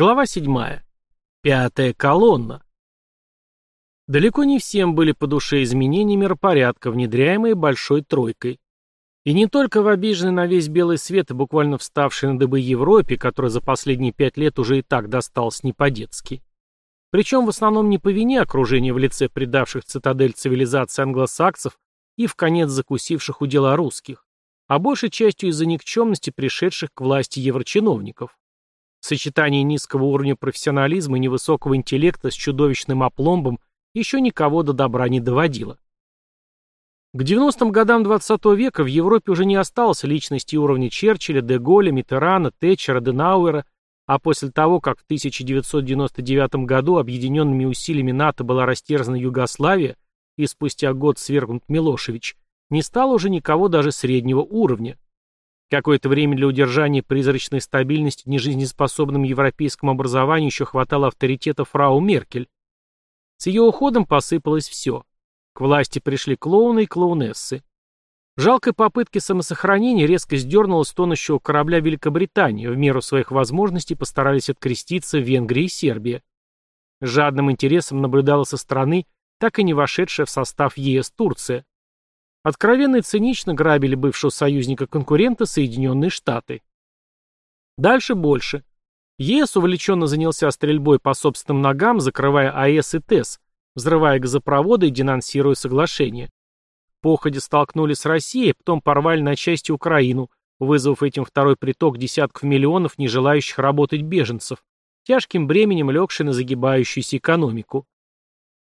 Глава 7. Пятая колонна. Далеко не всем были по душе изменения миропорядка, внедряемые Большой Тройкой. И не только в обиженной на весь белый свет и буквально вставшей на дыбы Европе, которая за последние пять лет уже и так досталась не по-детски. Причем в основном не по вине окружения в лице предавших цитадель цивилизации англосаксов и в конец закусивших у дела русских, а большей частью из-за никчемности пришедших к власти еврочиновников. Сочетание низкого уровня профессионализма и невысокого интеллекта с чудовищным опломбом еще никого до добра не доводило. К 90-м годам 20 -го века в Европе уже не осталось личности уровня Черчилля, Де Митерана, Тэтчера, Денауэра, а после того, как в 1999 году объединенными усилиями НАТО была растерзана Югославия и спустя год свергнут Милошевич, не стало уже никого даже среднего уровня. Какое-то время для удержания призрачной стабильности в нежизнеспособном европейском образовании еще хватало авторитета фрау Меркель. С ее уходом посыпалось все. К власти пришли клоуны и клоунессы. Жалкой попытки самосохранения резко сдернула с тонущего корабля Великобритании, в меру своих возможностей постарались откреститься Венгрия и Сербия. жадным интересом наблюдала со стороны так и не вошедшая в состав ЕС Турция. Откровенно и цинично грабили бывшего союзника-конкурента Соединенные Штаты. Дальше больше. ЕС увлеченно занялся стрельбой по собственным ногам, закрывая АЭС и ТЭС, взрывая газопроводы и денонсируя соглашение. Походе столкнулись с Россией, потом порвали на части Украину, вызвав этим второй приток десятков миллионов не желающих работать беженцев, тяжким бременем легший на загибающуюся экономику.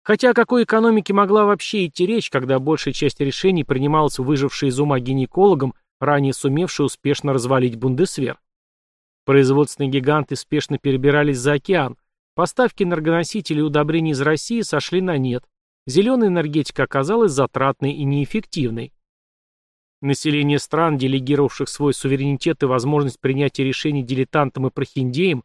Хотя о какой экономике могла вообще идти речь, когда большая часть решений принималась выжившей из ума гинекологом, ранее сумевшей успешно развалить Бундесвер. Производственные гиганты спешно перебирались за океан, поставки энергоносителей и удобрений из России сошли на нет, зеленая энергетика оказалась затратной и неэффективной. Население стран, делегировавших свой суверенитет и возможность принятия решений дилетантам и прохиндеям,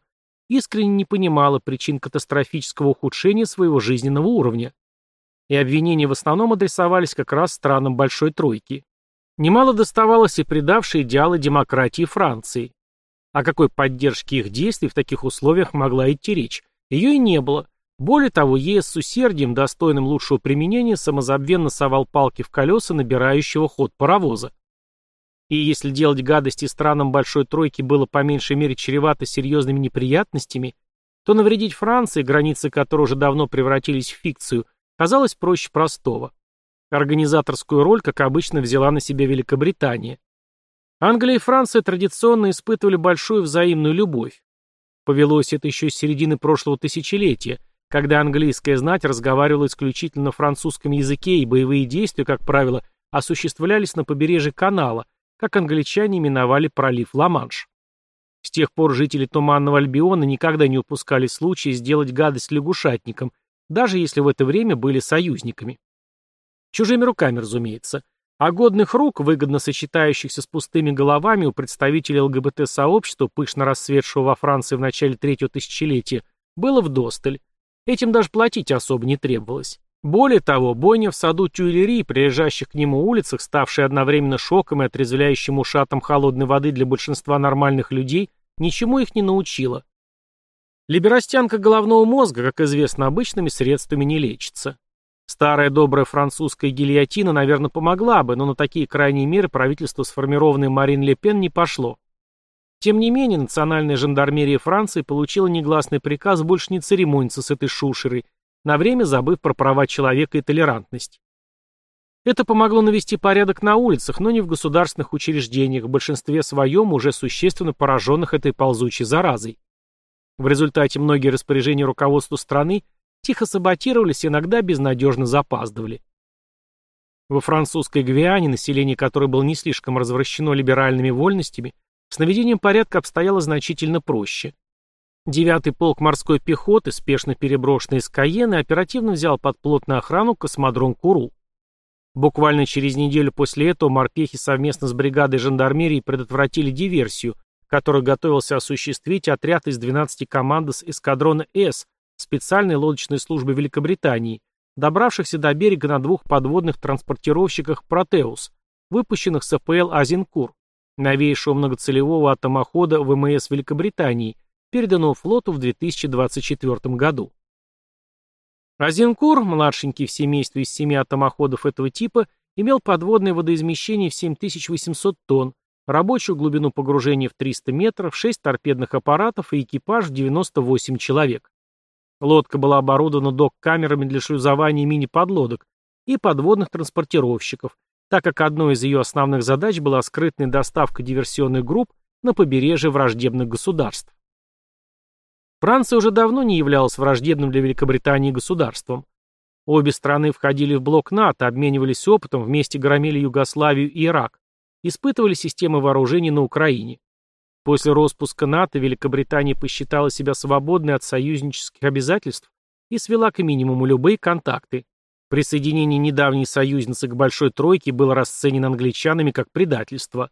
искренне не понимала причин катастрофического ухудшения своего жизненного уровня. И обвинения в основном адресовались как раз странам Большой Тройки. Немало доставалось и предавшей идеалы демократии Франции. О какой поддержке их действий в таких условиях могла идти речь? Ее и не было. Более того, ЕС с усердием, достойным лучшего применения, самозабвенно совал палки в колеса набирающего ход паровоза. И если делать гадости странам Большой Тройки было по меньшей мере чревато серьезными неприятностями, то навредить Франции, границы которой уже давно превратились в фикцию, казалось проще простого. Организаторскую роль, как обычно, взяла на себя Великобритания. Англия и Франция традиционно испытывали большую взаимную любовь. Повелось это еще с середины прошлого тысячелетия, когда английская знать разговаривала исключительно на французском языке и боевые действия, как правило, осуществлялись на побережье канала, как англичане именовали пролив Ла-Манш. С тех пор жители Туманного Альбиона никогда не упускали случая сделать гадость лягушатникам, даже если в это время были союзниками. Чужими руками, разумеется. А годных рук, выгодно сочетающихся с пустыми головами у представителей ЛГБТ-сообщества, пышно расцветшего во Франции в начале третьего тысячелетия, было вдосталь. Этим даже платить особо не требовалось. Более того, бойня в саду Тюильри, прилежащих к нему улицах, ставшая одновременно шоком и отрезвляющим ушатом холодной воды для большинства нормальных людей, ничему их не научила. Либерастянка головного мозга, как известно, обычными средствами не лечится. Старая добрая французская гильотина, наверное, помогла бы, но на такие крайние меры правительство, сформированное Марин Ле Пен, не пошло. Тем не менее, национальная жандармерия Франции получила негласный приказ больше не церемониться с этой шушерой на время забыв про права человека и толерантность. Это помогло навести порядок на улицах, но не в государственных учреждениях, в большинстве своем уже существенно пораженных этой ползучей заразой. В результате многие распоряжения руководства страны тихо саботировались иногда безнадежно запаздывали. Во французской Гвиане, население которой было не слишком развращено либеральными вольностями, с наведением порядка обстояло значительно проще. Девятый полк морской пехоты, спешно переброшенный из Каены, оперативно взял под плотную охрану космодром Куру. Буквально через неделю после этого морпехи совместно с бригадой жандармерии предотвратили диверсию, которую готовился осуществить отряд из 12 команд с эскадрона «С» специальной лодочной службы Великобритании, добравшихся до берега на двух подводных транспортировщиках «Протеус», выпущенных с АПЛ «Азинкур», новейшего многоцелевого атомохода ВМС Великобритании, переданного флоту в 2024 году. Азенкур, младшенький в семействе из семи атомоходов этого типа, имел подводное водоизмещение в 7800 тонн, рабочую глубину погружения в 300 метров, 6 торпедных аппаратов и экипаж в 98 человек. Лодка была оборудована док-камерами для шлюзования мини-подлодок и подводных транспортировщиков, так как одной из ее основных задач была скрытная доставка диверсионных групп на побережье враждебных государств. Франция уже давно не являлась враждебным для Великобритании государством. Обе страны входили в блок НАТО, обменивались опытом, вместе громили Югославию и Ирак, испытывали системы вооружений на Украине. После распуска НАТО Великобритания посчитала себя свободной от союзнических обязательств и свела к минимуму любые контакты. Присоединение недавней союзницы к Большой Тройке было расценено англичанами как предательство.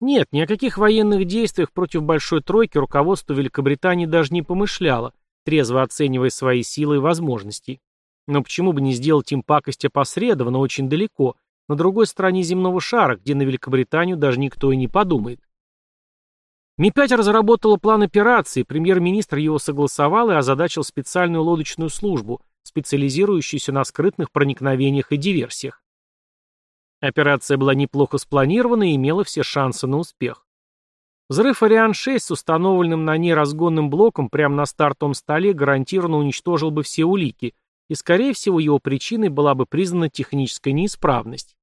Нет, ни о каких военных действиях против Большой Тройки руководство Великобритании даже не помышляло, трезво оценивая свои силы и возможности. Но почему бы не сделать им пакость опосредованно очень далеко, на другой стороне земного шара, где на Великобританию даже никто и не подумает. Ми-5 разработала план операции, премьер-министр его согласовал и озадачил специальную лодочную службу, специализирующуюся на скрытных проникновениях и диверсиях. Операция была неплохо спланирована и имела все шансы на успех. Взрыв Ариан-6 с установленным на ней разгонным блоком прямо на стартовом столе гарантированно уничтожил бы все улики, и, скорее всего, его причиной была бы признана техническая неисправность.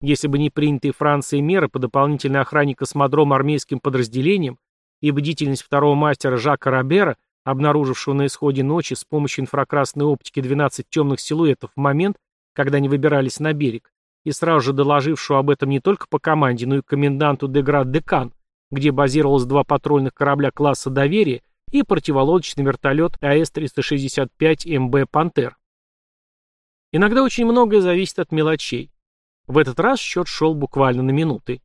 Если бы не принятые Францией меры по дополнительной охране космодрома армейским подразделением и бдительность второго мастера Жака Робера, обнаружившего на исходе ночи с помощью инфракрасной оптики 12 темных силуэтов в момент, когда они выбирались на берег, и сразу же доложившего об этом не только по команде, но и коменданту Деград-Декан, где базировалось два патрульных корабля класса доверия и противолодочный вертолет АС-365 МБ «Пантер». Иногда очень многое зависит от мелочей. В этот раз счет шел буквально на минуты.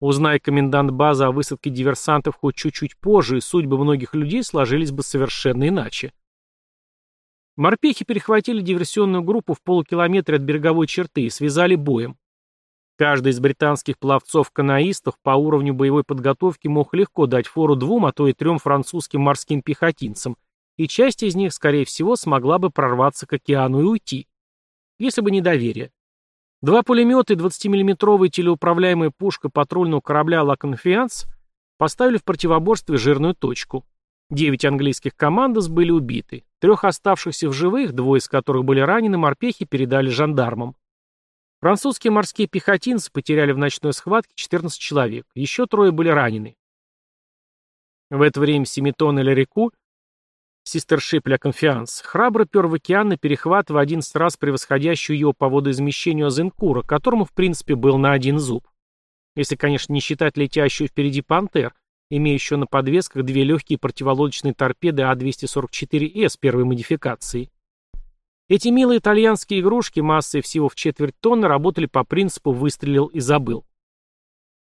Узнай комендант базы о высадке диверсантов хоть чуть-чуть позже, и судьбы многих людей сложились бы совершенно иначе. Морпехи перехватили диверсионную группу в полукилометре от береговой черты и связали боем. Каждый из британских пловцов-каноистов по уровню боевой подготовки мог легко дать фору двум, а то и трем французским морским пехотинцам, и часть из них, скорее всего, смогла бы прорваться к океану и уйти. Если бы не доверие. Два пулемета и 20-миллиметровая телеуправляемая пушка патрульного корабля «Ла Конфианс» поставили в противоборстве жирную точку. Девять английских командос были убиты. Трех оставшихся в живых, двое из которых были ранены, морпехи передали жандармам. Французские морские пехотинцы потеряли в ночной схватке 14 человек, еще трое были ранены. В это время Семитон или Реку, систершип Ля Конфианс, храбро пер в океан на перехват в 11 раз превосходящую его по водоизмещению Азенкура, которому, в принципе, был на один зуб. Если, конечно, не считать летящую впереди «Пантер», имеющую на подвесках две легкие противолодочные торпеды А-244С первой модификации. Эти милые итальянские игрушки массой всего в четверть тонны работали по принципу «выстрелил и забыл».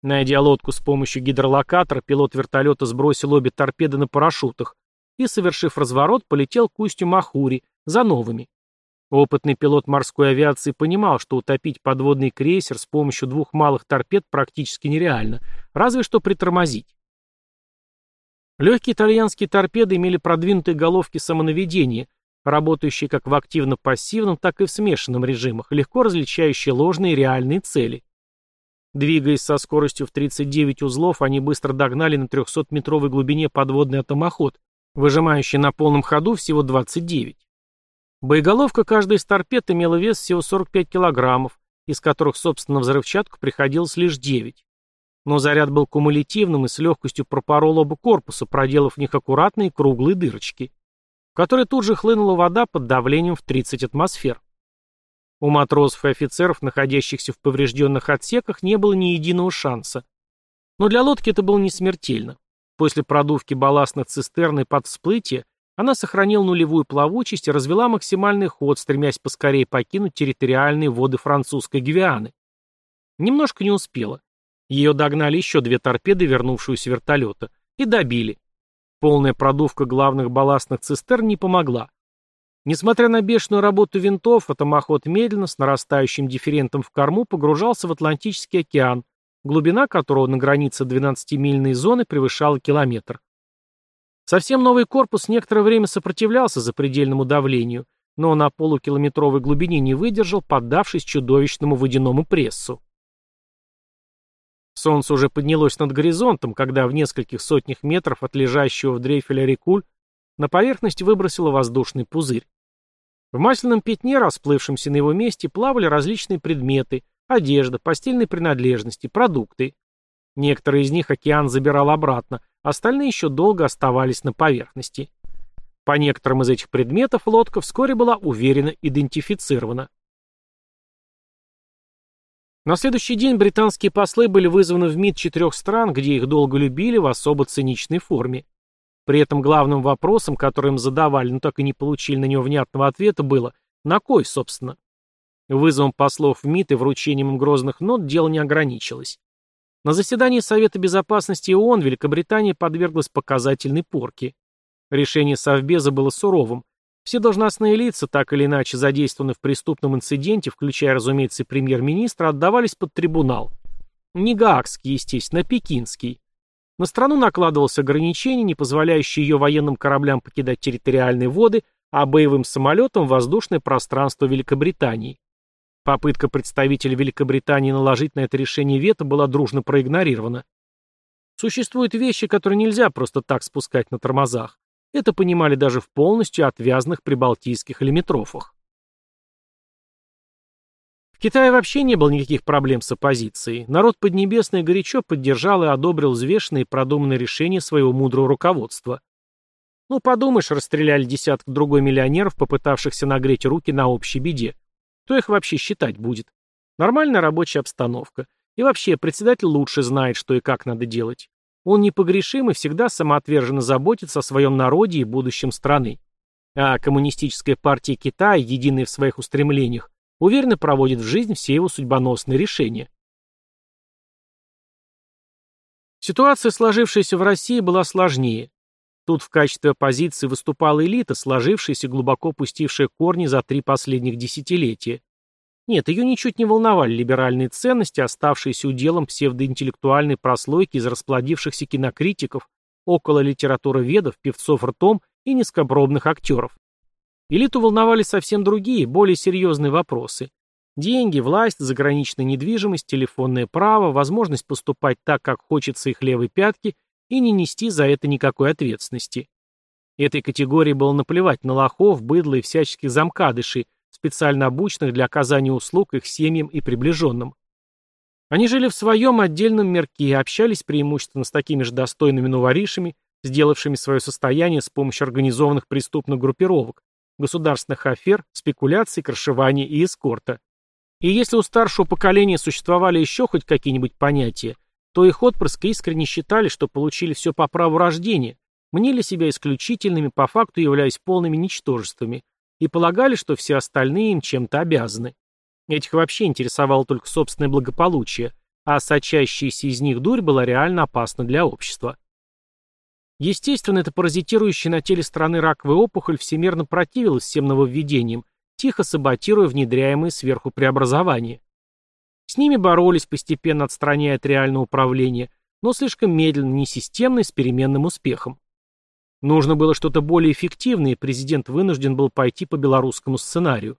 Найдя лодку с помощью гидролокатора, пилот вертолета сбросил обе торпеды на парашютах и, совершив разворот, полетел к устью Махури за новыми. Опытный пилот морской авиации понимал, что утопить подводный крейсер с помощью двух малых торпед практически нереально, разве что притормозить. Легкие итальянские торпеды имели продвинутые головки самонаведения – работающие как в активно-пассивном, так и в смешанном режимах, легко различающие ложные и реальные цели. Двигаясь со скоростью в 39 узлов, они быстро догнали на 300-метровой глубине подводный атомоход, выжимающий на полном ходу всего 29. Боеголовка каждой из торпед имела вес всего 45 килограммов, из которых, собственно, взрывчатку приходилось лишь 9. Но заряд был кумулятивным и с легкостью пропорол оба корпуса, проделав в них аккуратные круглые дырочки в которой тут же хлынула вода под давлением в 30 атмосфер. У матросов и офицеров, находящихся в поврежденных отсеках, не было ни единого шанса. Но для лодки это было не смертельно. После продувки балластных цистерн и под всплытие она сохранила нулевую плавучесть и развела максимальный ход, стремясь поскорее покинуть территориальные воды французской Гвианы. Немножко не успела. Ее догнали еще две торпеды, вернувшиеся вертолета, и добили. Полная продувка главных балластных цистерн не помогла. Несмотря на бешеную работу винтов, атомоход медленно, с нарастающим дифферентом в корму, погружался в Атлантический океан, глубина которого на границе 12-мильной зоны превышала километр. Совсем новый корпус некоторое время сопротивлялся запредельному давлению, но на полукилометровой глубине не выдержал, поддавшись чудовищному водяному прессу. Солнце уже поднялось над горизонтом, когда в нескольких сотнях метров от лежащего в дрейфеля рекуль на поверхность выбросило воздушный пузырь. В масляном пятне, расплывшемся на его месте, плавали различные предметы, одежда, постельные принадлежности, продукты. Некоторые из них океан забирал обратно, остальные еще долго оставались на поверхности. По некоторым из этих предметов лодка вскоре была уверенно идентифицирована. На следующий день британские послы были вызваны в МИД четырех стран, где их долго любили в особо циничной форме. При этом главным вопросом, который им задавали, но так и не получили на него внятного ответа, было «на кой, собственно?». Вызовом послов в МИД и вручением им грозных нот дело не ограничилось. На заседании Совета Безопасности ООН Великобритания подверглась показательной порке. Решение Совбеза было суровым. Все должностные лица, так или иначе задействованы в преступном инциденте, включая, разумеется, премьер-министра, отдавались под трибунал. Не гаагский, естественно, а пекинский. На страну накладывалось ограничение, не позволяющее ее военным кораблям покидать территориальные воды, а боевым самолетам воздушное пространство Великобритании. Попытка представителей Великобритании наложить на это решение вето была дружно проигнорирована. Существуют вещи, которые нельзя просто так спускать на тормозах. Это понимали даже в полностью отвязных прибалтийских лимитрофах. В Китае вообще не было никаких проблем с оппозицией. Народ Поднебесный горячо поддержал и одобрил взвешенные и продуманные решения своего мудрого руководства. Ну, подумаешь, расстреляли десяток другой миллионеров, попытавшихся нагреть руки на общей беде. Кто их вообще считать будет? Нормальная рабочая обстановка. И вообще, председатель лучше знает, что и как надо делать. Он непогрешим и всегда самоотверженно заботится о своем народе и будущем страны. А Коммунистическая партия Китая, единая в своих устремлениях, уверенно проводит в жизнь все его судьбоносные решения. Ситуация, сложившаяся в России, была сложнее. Тут в качестве оппозиции выступала элита, сложившаяся глубоко пустившая корни за три последних десятилетия. Нет, ее ничуть не волновали либеральные ценности, оставшиеся уделом псевдоинтеллектуальной прослойки из расплодившихся кинокритиков, около литературоведов, певцов ртом и низкопробных актеров. Элиту волновали совсем другие, более серьезные вопросы. Деньги, власть, заграничная недвижимость, телефонное право, возможность поступать так, как хочется их левой пятки, и не нести за это никакой ответственности. Этой категории было наплевать на лохов, быдло и всяческих замкадышей, специально обученных для оказания услуг их семьям и приближенным. Они жили в своем отдельном мирке и общались преимущественно с такими же достойными новоришами, сделавшими свое состояние с помощью организованных преступных группировок, государственных афер, спекуляций, крышевания и эскорта. И если у старшего поколения существовали еще хоть какие-нибудь понятия, то их отпрыски искренне считали, что получили все по праву рождения, мнили себя исключительными, по факту являясь полными ничтожествами, и полагали, что все остальные им чем-то обязаны. Этих вообще интересовало только собственное благополучие, а сочащаяся из них дурь была реально опасна для общества. Естественно, эта паразитирующая на теле страны раковая опухоль всемирно противилась всем нововведениям, тихо саботируя внедряемые сверху преобразования. С ними боролись, постепенно отстраняя от реального управления, но слишком медленно, несистемно и с переменным успехом. Нужно было что-то более эффективное, и президент вынужден был пойти по белорусскому сценарию.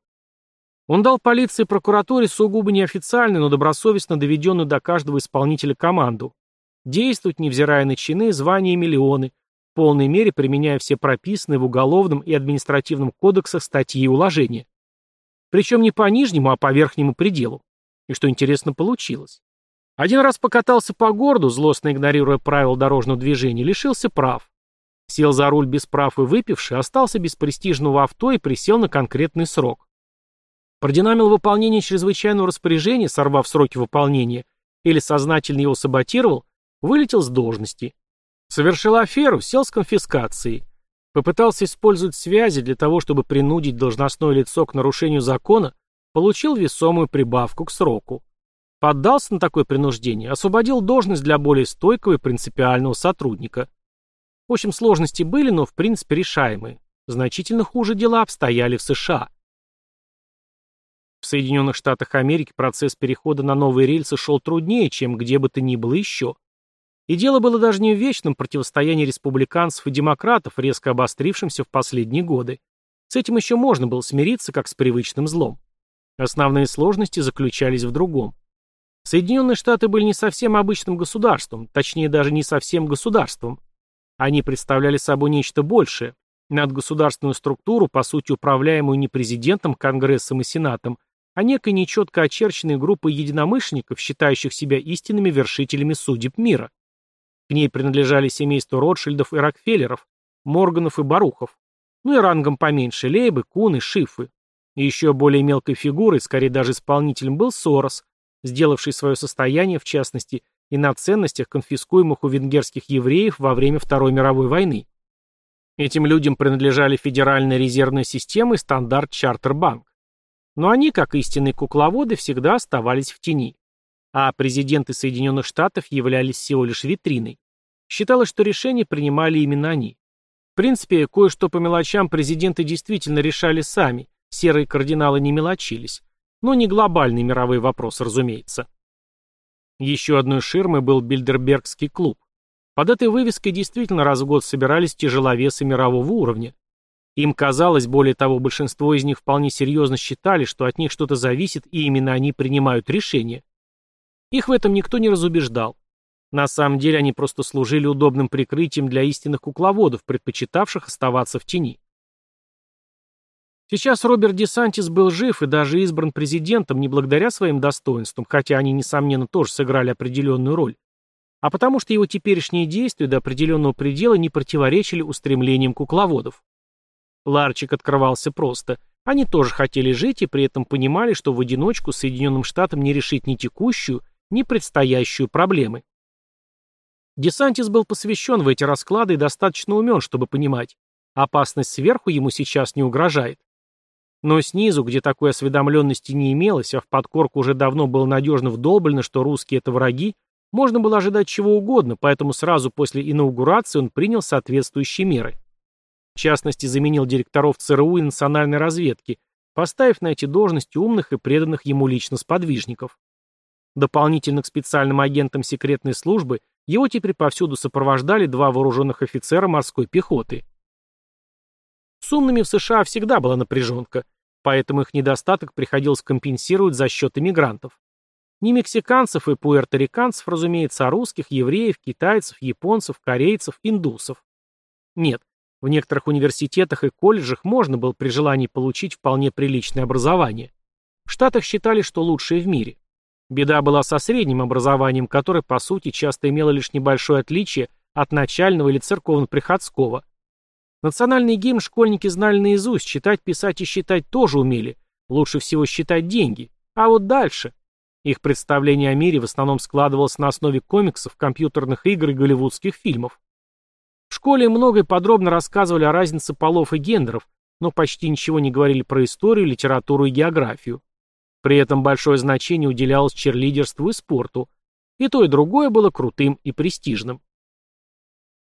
Он дал полиции и прокуратуре сугубо неофициальную, но добросовестно доведенную до каждого исполнителя команду. Действовать, невзирая на чины, звания и миллионы, в полной мере применяя все прописанные в уголовном и административном кодексах статьи и уложения. Причем не по нижнему, а по верхнему пределу. И что интересно, получилось. Один раз покатался по городу, злостно игнорируя правила дорожного движения, лишился прав. Сел за руль без прав и выпивший, остался без престижного авто и присел на конкретный срок. Продинамил выполнение чрезвычайного распоряжения, сорвав сроки выполнения, или сознательно его саботировал, вылетел с должности. Совершил аферу, сел с конфискацией. Попытался использовать связи для того, чтобы принудить должностное лицо к нарушению закона, получил весомую прибавку к сроку. Поддался на такое принуждение, освободил должность для более стойкого и принципиального сотрудника. В общем, сложности были, но в принципе решаемые. Значительно хуже дела обстояли в США. В Соединенных Штатах Америки процесс перехода на новые рельсы шел труднее, чем где бы то ни было еще. И дело было даже не в вечном противостоянии республиканцев и демократов, резко обострившемся в последние годы. С этим еще можно было смириться, как с привычным злом. Основные сложности заключались в другом. Соединенные Штаты были не совсем обычным государством, точнее даже не совсем государством. Они представляли собой нечто большее, надгосударственную структуру, по сути управляемую не президентом, Конгрессом и Сенатом, а некой нечетко очерченной группой единомышленников, считающих себя истинными вершителями судеб мира. К ней принадлежали семейства Ротшильдов и Рокфеллеров, Морганов и Барухов, ну и рангом поменьше Лейбы, Кун и Шифы. И еще более мелкой фигурой, скорее даже исполнителем, был Сорос, сделавший свое состояние, в частности, и на ценностях, конфискуемых у венгерских евреев во время Второй мировой войны. Этим людям принадлежали Федеральная резервная система и стандарт Чартербанк. Но они, как истинные кукловоды, всегда оставались в тени. А президенты Соединенных Штатов являлись всего лишь витриной. Считалось, что решения принимали именно они. В принципе, кое-что по мелочам президенты действительно решали сами, серые кардиналы не мелочились. Но не глобальный мировой вопрос, разумеется. Еще одной ширмой был Бильдербергский клуб. Под этой вывеской действительно раз в год собирались тяжеловесы мирового уровня. Им казалось, более того, большинство из них вполне серьезно считали, что от них что-то зависит, и именно они принимают решения. Их в этом никто не разубеждал. На самом деле они просто служили удобным прикрытием для истинных кукловодов, предпочитавших оставаться в тени. Сейчас Роберт Десантис был жив и даже избран президентом не благодаря своим достоинствам, хотя они, несомненно, тоже сыграли определенную роль, а потому что его теперешние действия до определенного предела не противоречили устремлениям кукловодов. Ларчик открывался просто. Они тоже хотели жить и при этом понимали, что в одиночку Соединенным Штатам не решить ни текущую, ни предстоящую проблемы. Десантис был посвящен в эти расклады и достаточно умен, чтобы понимать, опасность сверху ему сейчас не угрожает. Но снизу, где такой осведомленности не имелось, а в подкорку уже давно было надежно вдолблено, что русские это враги, можно было ожидать чего угодно, поэтому сразу после инаугурации он принял соответствующие меры. В частности, заменил директоров ЦРУ и национальной разведки, поставив на эти должности умных и преданных ему лично сподвижников. Дополнительно к специальным агентам секретной службы его теперь повсюду сопровождали два вооруженных офицера морской пехоты. С умными в США всегда была напряженка, поэтому их недостаток приходилось компенсировать за счет иммигрантов. Не мексиканцев и пуэрториканцев, разумеется, а русских, евреев, китайцев, японцев, корейцев, индусов. Нет, в некоторых университетах и колледжах можно было при желании получить вполне приличное образование. В Штатах считали, что лучшее в мире. Беда была со средним образованием, которое, по сути, часто имело лишь небольшое отличие от начального или церковно-приходского. Национальный гимн школьники знали наизусть, читать, писать и считать тоже умели. Лучше всего считать деньги. А вот дальше. Их представление о мире в основном складывалось на основе комиксов, компьютерных игр и голливудских фильмов. В школе много и подробно рассказывали о разнице полов и гендеров, но почти ничего не говорили про историю, литературу и географию. При этом большое значение уделялось черлидерству и спорту. И то, и другое было крутым и престижным.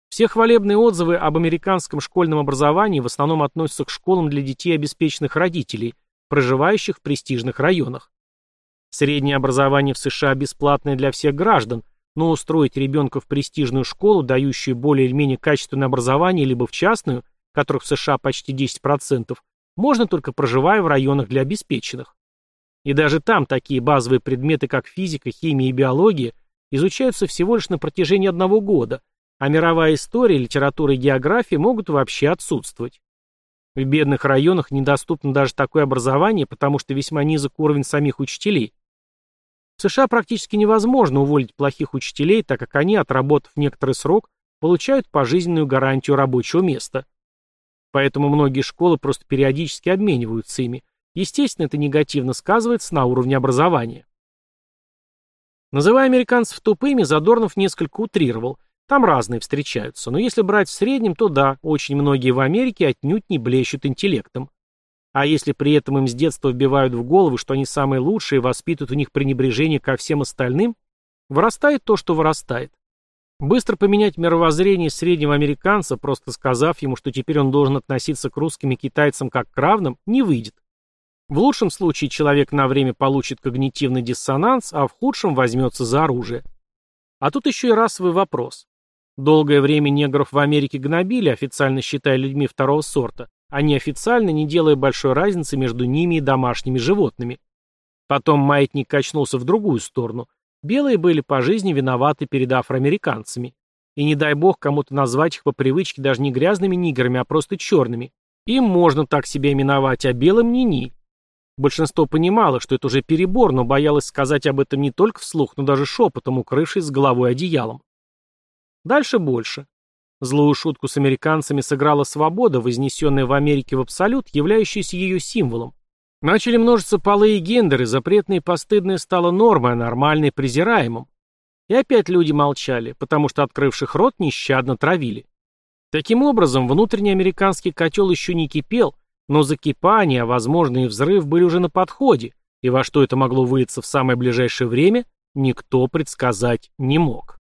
Все хвалебные отзывы об американском школьном образовании в основном относятся к школам для детей обеспеченных родителей, проживающих в престижных районах. Среднее образование в США бесплатное для всех граждан, но устроить ребенка в престижную школу, дающую более или менее качественное образование, либо в частную, которых в США почти 10%, можно только проживая в районах для обеспеченных. И даже там такие базовые предметы, как физика, химия и биология, изучаются всего лишь на протяжении одного года, а мировая история, литература и география могут вообще отсутствовать. В бедных районах недоступно даже такое образование, потому что весьма низок уровень самих учителей. В США практически невозможно уволить плохих учителей, так как они, отработав некоторый срок, получают пожизненную гарантию рабочего места. Поэтому многие школы просто периодически обмениваются ими. Естественно, это негативно сказывается на уровне образования. Называя американцев тупыми, Задорнов несколько утрировал. Там разные встречаются, но если брать в среднем, то да, очень многие в Америке отнюдь не блещут интеллектом. А если при этом им с детства вбивают в голову, что они самые лучшие, воспитывают у них пренебрежение ко всем остальным, вырастает то, что вырастает. Быстро поменять мировоззрение среднего американца, просто сказав ему, что теперь он должен относиться к русским и китайцам как к равным, не выйдет. В лучшем случае человек на время получит когнитивный диссонанс, а в худшем возьмется за оружие. А тут еще и расовый вопрос. Долгое время негров в Америке гнобили, официально считая людьми второго сорта, а неофициально не делая большой разницы между ними и домашними животными. Потом маятник качнулся в другую сторону. Белые были по жизни виноваты перед афроамериканцами. И не дай бог кому-то назвать их по привычке даже не грязными нигерами, а просто черными. Им можно так себя именовать, а белым ни-ни. Большинство понимало, что это уже перебор, но боялось сказать об этом не только вслух, но даже шепотом, укрывшись с головой одеялом. Дальше больше. Злую шутку с американцами сыграла свобода, вознесенная в Америке в абсолют, являющаяся ее символом. Начали множиться полы и гендеры, запретное и постыдное стало нормой, а нормальное презираемым. И опять люди молчали, потому что открывших рот нещадно травили. Таким образом, внутренний американский котел еще не кипел, но закипание, а возможно и взрыв были уже на подходе, и во что это могло вылиться в самое ближайшее время, никто предсказать не мог.